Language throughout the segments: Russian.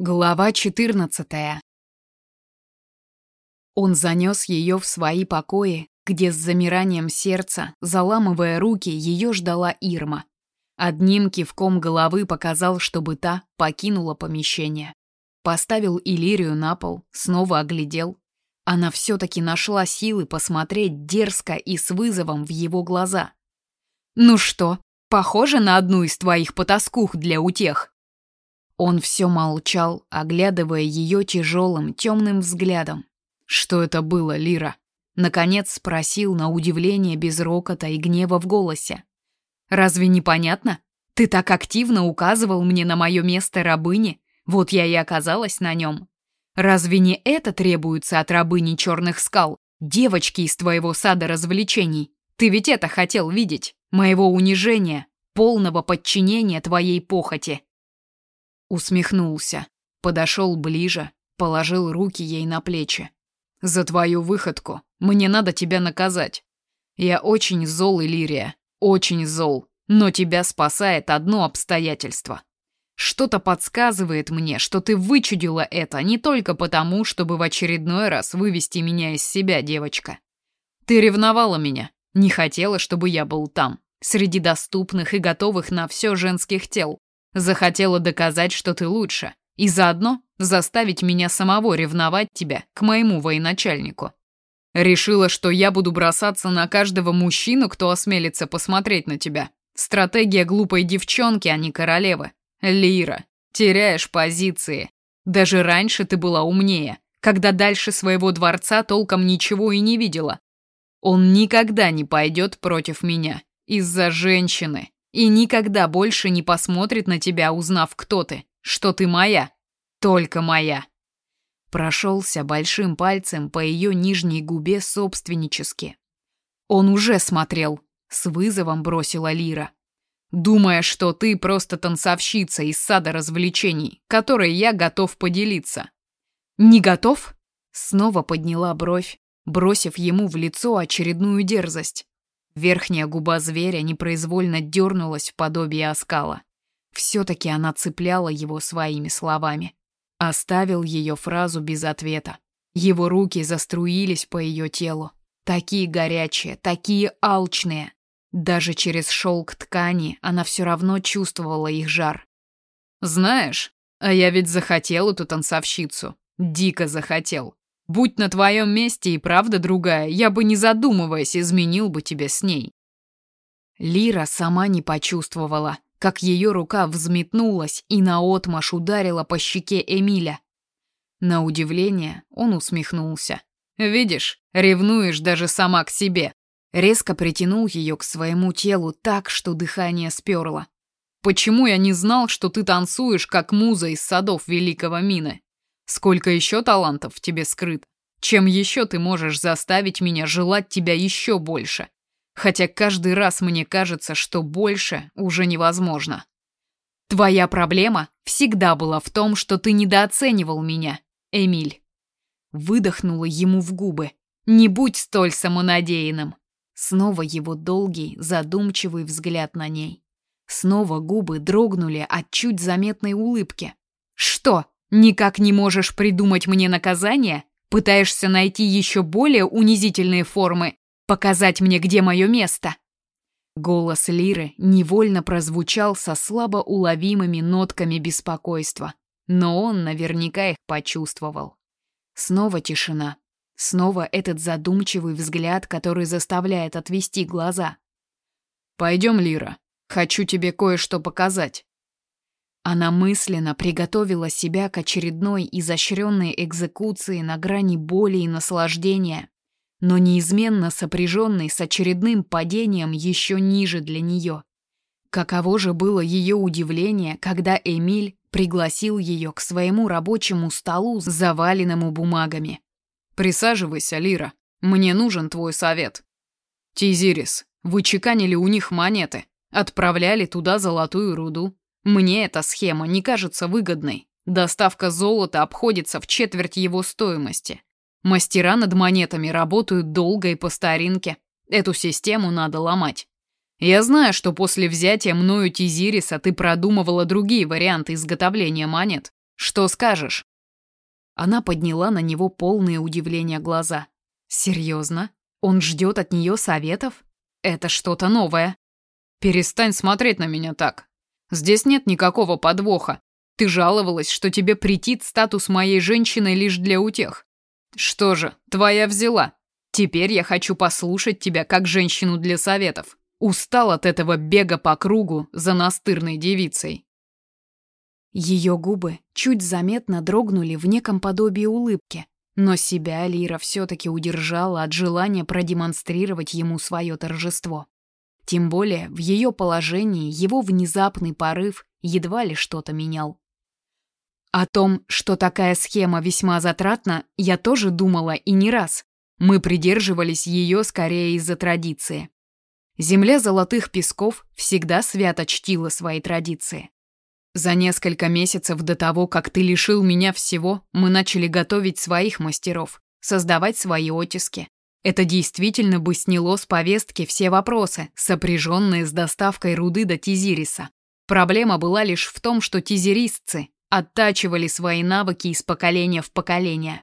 Глава 14. Он занес ее в свои покои, где с замиранием сердца, заламывая руки, ее ждала Ирма. Одним кивком головы показал, чтобы та покинула помещение. Поставил Иллирию на пол, снова оглядел. Она все-таки нашла силы посмотреть дерзко и с вызовом в его глаза. «Ну что, похоже на одну из твоих потаскух для утех?» Он все молчал, оглядывая ее тяжелым, темным взглядом. «Что это было, Лира?» Наконец спросил на удивление без рокота и гнева в голосе. «Разве не понятно? Ты так активно указывал мне на мое место рабыни, вот я и оказалась на нем. Разве не это требуется от рабыни черных скал, девочки из твоего сада развлечений? Ты ведь это хотел видеть, моего унижения, полного подчинения твоей похоти». Усмехнулся, подошел ближе, положил руки ей на плечи. «За твою выходку мне надо тебя наказать. Я очень зол, Иллирия, очень зол, но тебя спасает одно обстоятельство. Что-то подсказывает мне, что ты вычудила это не только потому, чтобы в очередной раз вывести меня из себя, девочка. Ты ревновала меня, не хотела, чтобы я был там, среди доступных и готовых на все женских тел. Захотела доказать, что ты лучше, и заодно заставить меня самого ревновать тебя к моему военачальнику. Решила, что я буду бросаться на каждого мужчину, кто осмелится посмотреть на тебя. Стратегия глупой девчонки, а не королевы. Лира, теряешь позиции. Даже раньше ты была умнее, когда дальше своего дворца толком ничего и не видела. Он никогда не пойдет против меня. Из-за женщины и никогда больше не посмотрит на тебя, узнав, кто ты, что ты моя, только моя. Прошелся большим пальцем по ее нижней губе собственнически. Он уже смотрел, с вызовом бросила Лира. Думая, что ты просто танцовщица из сада развлечений, которой я готов поделиться. Не готов? Снова подняла бровь, бросив ему в лицо очередную дерзость. Верхняя губа зверя непроизвольно дернулась в подобие оскала. Все-таки она цепляла его своими словами. Оставил ее фразу без ответа. Его руки заструились по ее телу. Такие горячие, такие алчные. Даже через шелк ткани она все равно чувствовала их жар. «Знаешь, а я ведь захотел эту танцовщицу. Дико захотел. Будь на твоем месте и правда другая, я бы не задумываясь изменил бы тебя с ней. Лира сама не почувствовала, как ее рука взметнулась и наотмашь ударила по щеке Эмиля. На удивление он усмехнулся. «Видишь, ревнуешь даже сама к себе». Резко притянул ее к своему телу так, что дыхание сперло. «Почему я не знал, что ты танцуешь, как муза из садов Великого Мины?» Сколько еще талантов в тебе скрыт? Чем еще ты можешь заставить меня желать тебя еще больше? Хотя каждый раз мне кажется, что больше уже невозможно. Твоя проблема всегда была в том, что ты недооценивал меня, Эмиль. Выдохнула ему в губы. Не будь столь самонадеянным. Снова его долгий, задумчивый взгляд на ней. Снова губы дрогнули от чуть заметной улыбки. Что? Никак не можешь придумать мне наказание? Пытаешься найти еще более унизительные формы, показать мне, где мое место?» Голос Лиры невольно прозвучал со слабо уловимыми нотками беспокойства, но он наверняка их почувствовал. Снова тишина. Снова этот задумчивый взгляд, который заставляет отвести глаза. «Пойдем, Лира. Хочу тебе кое-что показать». Она мысленно приготовила себя к очередной изощренной экзекуции на грани боли и наслаждения, но неизменно сопряженной с очередным падением еще ниже для нее. Каково же было ее удивление, когда Эмиль пригласил ее к своему рабочему столу, заваленному бумагами. «Присаживайся, Лира. Мне нужен твой совет». «Тизирис, вы у них монеты, отправляли туда золотую руду, мне эта схема не кажется выгодной. Доставка золота обходится в четверть его стоимости. Мастера над монетами работают долго и по старинке. Эту систему надо ломать. Я знаю, что после взятия мною Тизириса ты продумывала другие варианты изготовления монет. Что скажешь?» Она подняла на него полные удивления глаза. «Серьезно? Он ждет от нее советов? Это что-то новое». «Перестань смотреть на меня так. Здесь нет никакого подвоха. Ты жаловалась, что тебе претит статус моей женщины лишь для утех. Что же, твоя взяла. Теперь я хочу послушать тебя как женщину для советов. Устал от этого бега по кругу за настырной девицей. Ее губы чуть заметно дрогнули в неком подобии улыбки, но себя Лира все-таки удержала от желания продемонстрировать ему свое торжество. Тем более в ее положении его внезапный порыв едва ли что-то менял. О том, что такая схема весьма затратна, я тоже думала и не раз. Мы придерживались ее скорее из-за традиции. Земля золотых песков всегда свято чтила свои традиции. За несколько месяцев до того, как ты лишил меня всего, мы начали готовить своих мастеров, создавать свои оттиски. Это действительно бы сняло с повестки все вопросы, сопряженные с доставкой руды до Тизириса. Проблема была лишь в том, что тизерисцы оттачивали свои навыки из поколения в поколение.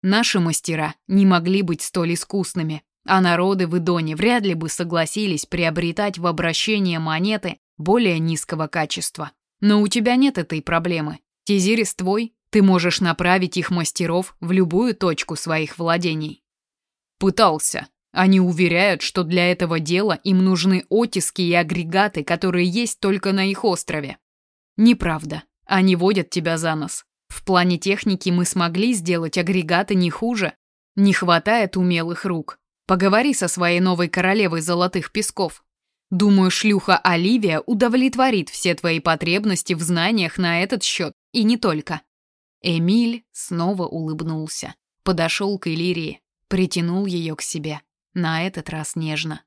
Наши мастера не могли быть столь искусными, а народы в Идоне вряд ли бы согласились приобретать в обращение монеты более низкого качества. Но у тебя нет этой проблемы. Тизирис твой, ты можешь направить их мастеров в любую точку своих владений. Пытался. Они уверяют, что для этого дела им нужны оттиски и агрегаты, которые есть только на их острове. Неправда. Они водят тебя за нос. В плане техники мы смогли сделать агрегаты не хуже. Не хватает умелых рук. Поговори со своей новой королевой золотых песков. Думаю, шлюха Оливия удовлетворит все твои потребности в знаниях на этот счет, и не только. Эмиль снова улыбнулся, подошел к Иллирии, притянул ее к себе, на этот раз нежно.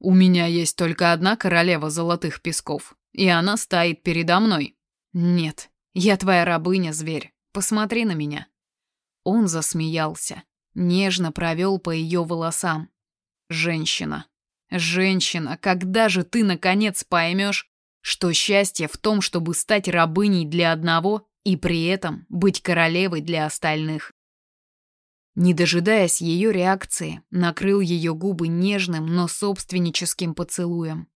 «У меня есть только одна королева золотых песков, и она стоит передо мной. Нет, я твоя рабыня, зверь, посмотри на меня». Он засмеялся, нежно провел по ее волосам. «Женщина, Женщина, когда же ты наконец поймешь, что счастье в том, чтобы стать рабыней для одного и при этом быть королевой для остальных? Не дожидаясь ее реакции, накрыл ее губы нежным, но собственническим поцелуем.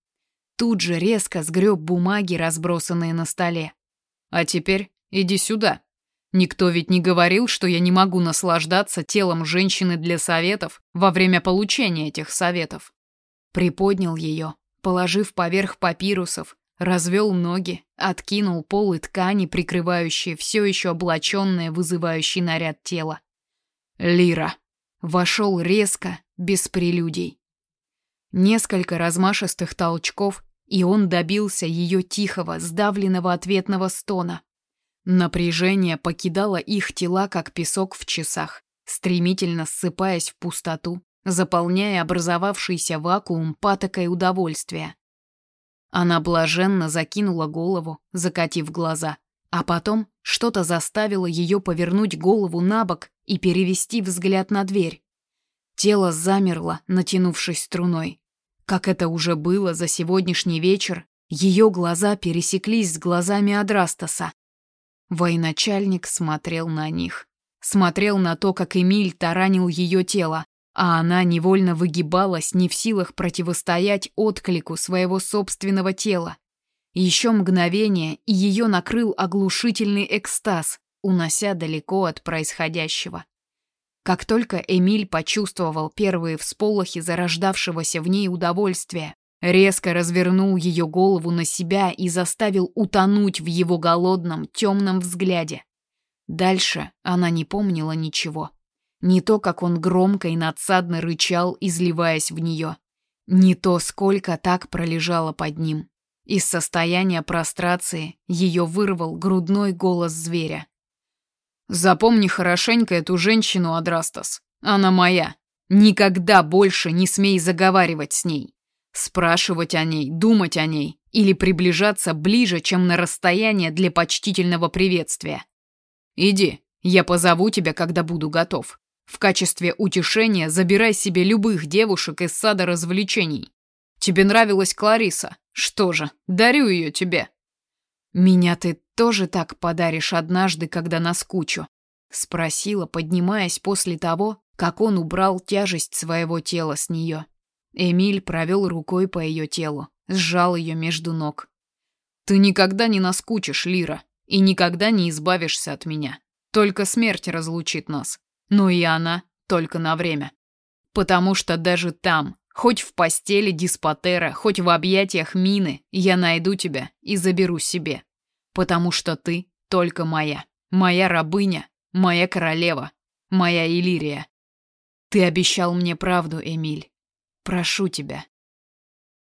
Тут же резко сгреб бумаги, разбросанные на столе. «А теперь иди сюда. Никто ведь не говорил, что я не могу наслаждаться телом женщины для советов во время получения этих советов. Приподнял ее, положив поверх папирусов, развел ноги, откинул полы ткани, прикрывающие все еще облаченное, вызывающий наряд тело. Лира. Вошел резко, без прелюдий. Несколько размашистых толчков, и он добился ее тихого, сдавленного ответного стона. Напряжение покидало их тела, как песок в часах, стремительно ссыпаясь в пустоту, заполняя образовавшийся вакуум патокой удовольствия. Она блаженно закинула голову, закатив глаза, а потом что-то заставило ее повернуть голову на бок и перевести взгляд на дверь. Тело замерло, натянувшись струной. Как это уже было за сегодняшний вечер, ее глаза пересеклись с глазами Адрастаса. Военачальник смотрел на них. Смотрел на то, как Эмиль таранил ее тело, а она невольно выгибалась, не в силах противостоять отклику своего собственного тела. Еще мгновение, и ее накрыл оглушительный экстаз, унося далеко от происходящего. Как только Эмиль почувствовал первые всполохи зарождавшегося в ней удовольствия, резко развернул ее голову на себя и заставил утонуть в его голодном, темном взгляде. Дальше она не помнила ничего. Не то, как он громко и надсадно рычал, изливаясь в нее. Не то, сколько так пролежало под ним. Из состояния прострации ее вырвал грудной голос зверя. «Запомни хорошенько эту женщину, Адрастас. Она моя. Никогда больше не смей заговаривать с ней. Спрашивать о ней, думать о ней или приближаться ближе, чем на расстояние для почтительного приветствия. Иди, я позову тебя, когда буду готов. В качестве утешения забирай себе любых девушек из сада развлечений. Тебе нравилась Клариса? Что же, дарю ее тебе. Меня ты тоже так подаришь однажды, когда наскучу?» Спросила, поднимаясь после того, как он убрал тяжесть своего тела с нее. Эмиль провел рукой по ее телу, сжал ее между ног. «Ты никогда не наскучишь, Лира, и никогда не избавишься от меня. Только смерть разлучит нас, но и она только на время. Потому что даже там, хоть в постели Диспотера, хоть в объятиях Мины, я найду тебя и заберу себе. Потому что ты только моя, моя рабыня, моя королева, моя Илирия. Ты обещал мне правду, Эмиль. Прошу тебя,